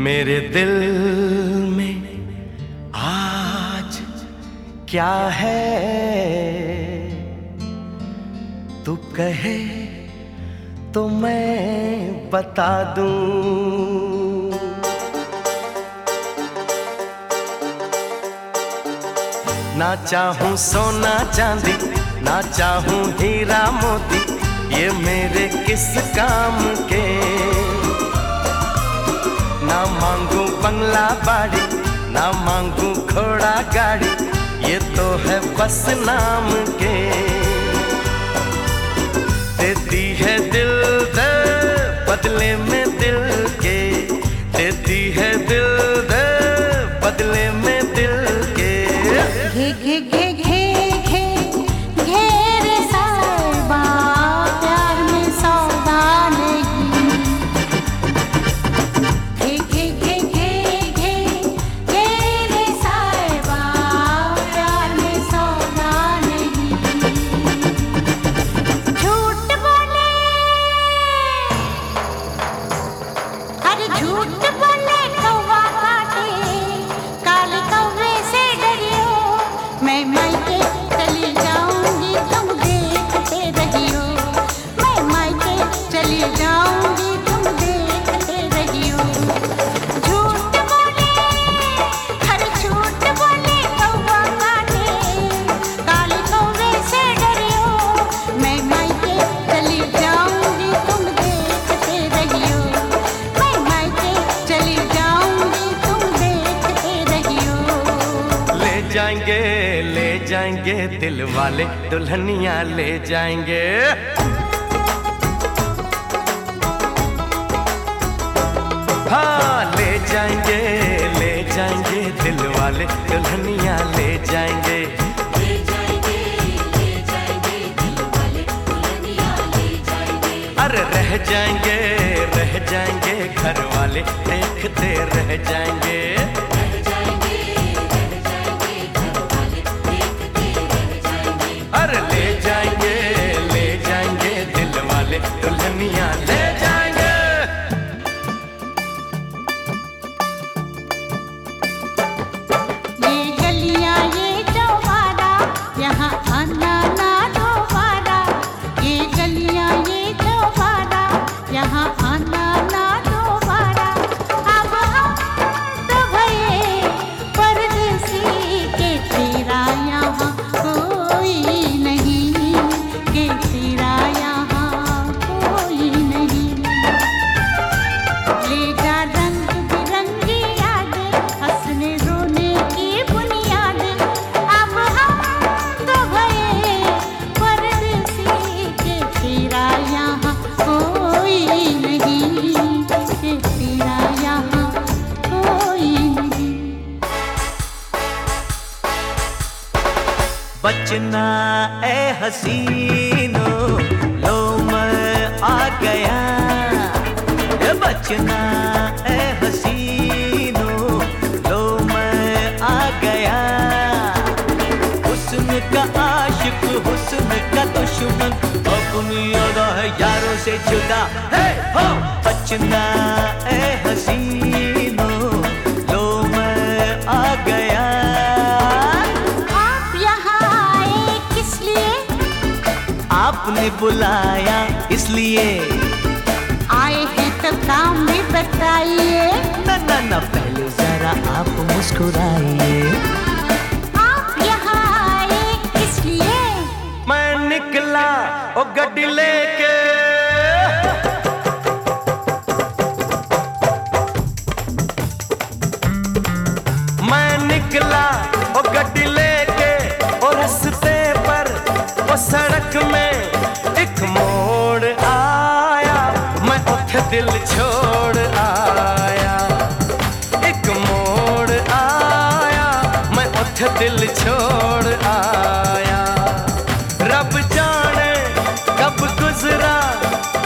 मेरे दिल में आज क्या है? तू कहे तो मैं बता दूँ। ना चाहूँ सोना चांदी, ना चाहूँ हीरा मोती, ये मेरे किस काम के ना मांगू बंगला बाड़ी, ना मांगू घोड़ा गाड़ी, ये तो है बस नाम के। देती है दिल दे बदले में दिल वाले दुल्हनिया ले जाएँगे। हाँ ले जाएँगे ले जाएँगे, दिल वाले दुल्हनिया ले जाएँगे। अरे रह जाएँगे रह जाएँगे, घर वाले देखते रह जाएँगे। हसीनो, लो मैं आ गया। बचना ए हसीनो, लो मैं आ गया। हुस्न का आशिक, हुस्न का दुश्मन अपनी अदा है यारों से जुदा। है हो, बचना ए हसीनो। आपने बुलाया इसलिए। आए हैं तो काम भी बताइए न न न पहले जरा आप मुस्कुराइए। आप यहाँ आए किस लिए मैं निकला ओ गड्डी लेके। मैं निकला ओ गड्डी लेके और रस्ते पर ओ सड़क में। दिल छोड़ आया, एक मोड़ आया, मैं उठ दिल छोड़ आया। रब जाने कब गुजरा,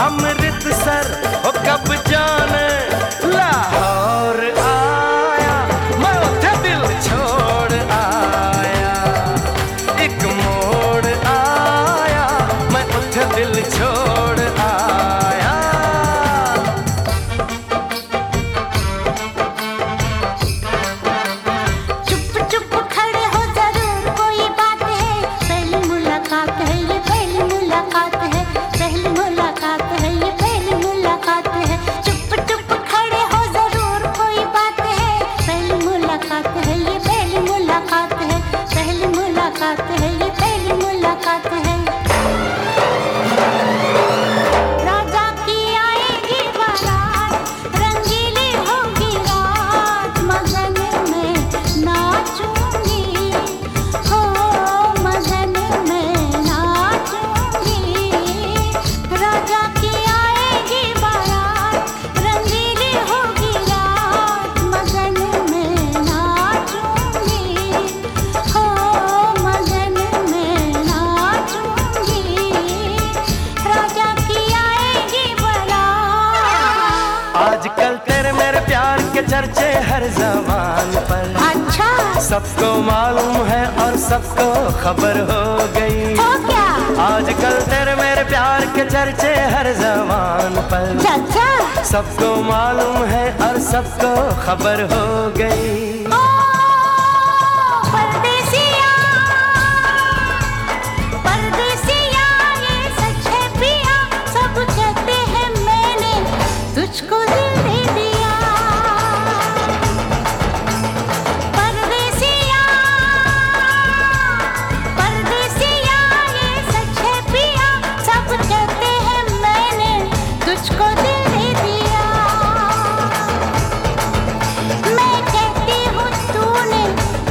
अमृतसर हो कब जाने सबको मालूम है और सबको खबर हो गई। हो क्या? आजकल तेरे मेरे प्यार के चर्चे हर जमान पर। सबको मालूम है और सबको खबर हो गई।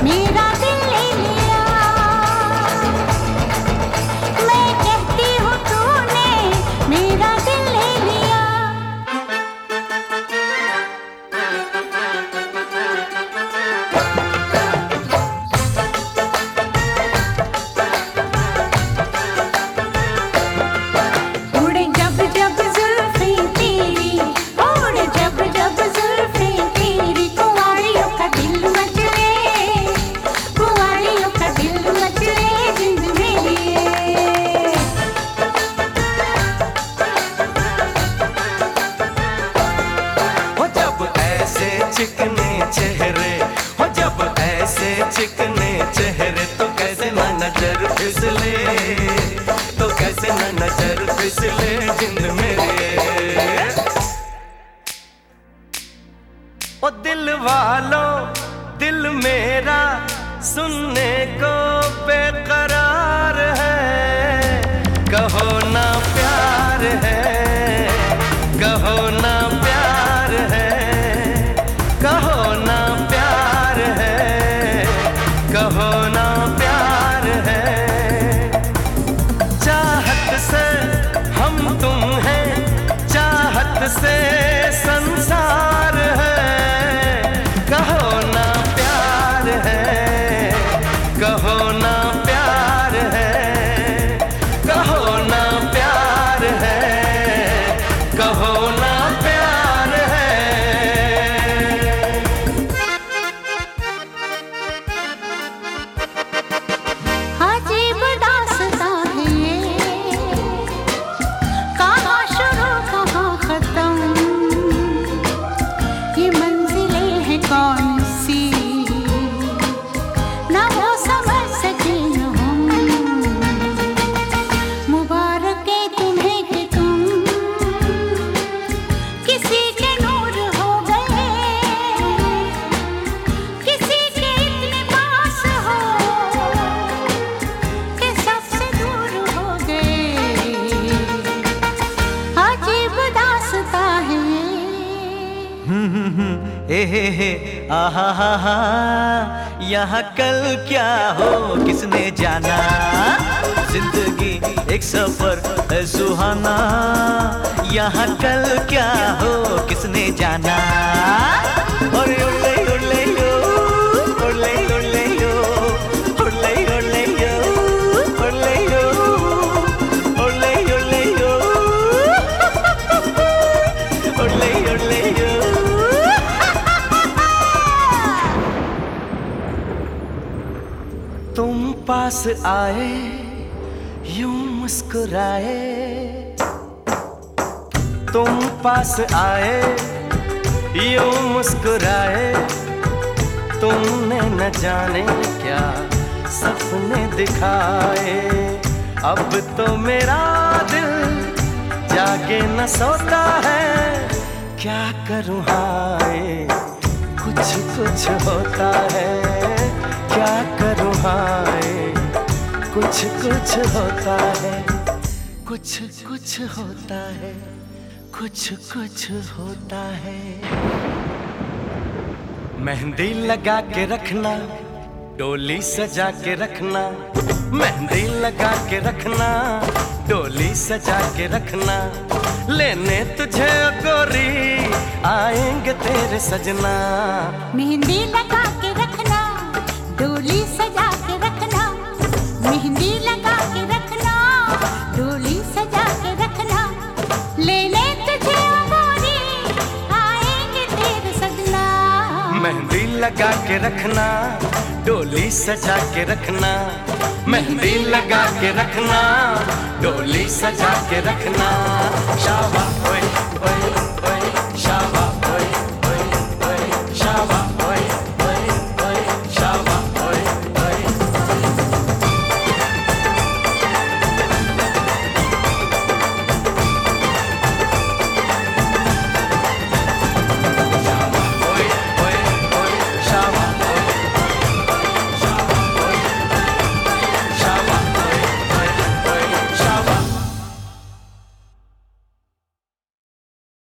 Mira. से चिकने चेहरे तो कैसे ना नज़र फिसले? तो कैसे ना नज़र फिसले जिंद मेरे? ओ दिल वालों, दिल मेरा सुनने को हे आहा यहाँ कल क्या हो, किसने जाना? ज़िंदगी एक सफ़र है सुहाना। यहाँ कल क्या हो, किसने जाना? और तुम पास आए, यूँ मुस्कुराए। तुम पास आए, यूँ मुस्कुराए। तुमने न जाने क्या सपने दिखाए। अब तो मेरा दिल जाके न सोता है, क्या करूँ हाय? कुछ कुछ होता है। क्या करो, हाय? कुछ कुछ होता है। कुछ कुछ होता है। कुछ कुछ होता है। मेहंदी लगा के रखना, डोली सजा के रखना। मेहंदी लगा के रखना, डोली सजा के रखना। लेने तुझे गोरी, आएँगे तेरे सजना। मेहंदी लगा डोली सजा के रखना, मेहंदी लगा के रखना, डोली सजा के रखना। लेने तुझे आएँगे तेरे सजना। मेहंदी लगा के रखना, डोली सजा के रखना। मेहंदी लगा के रखना, डोली सजा के रखना। शाबा ओए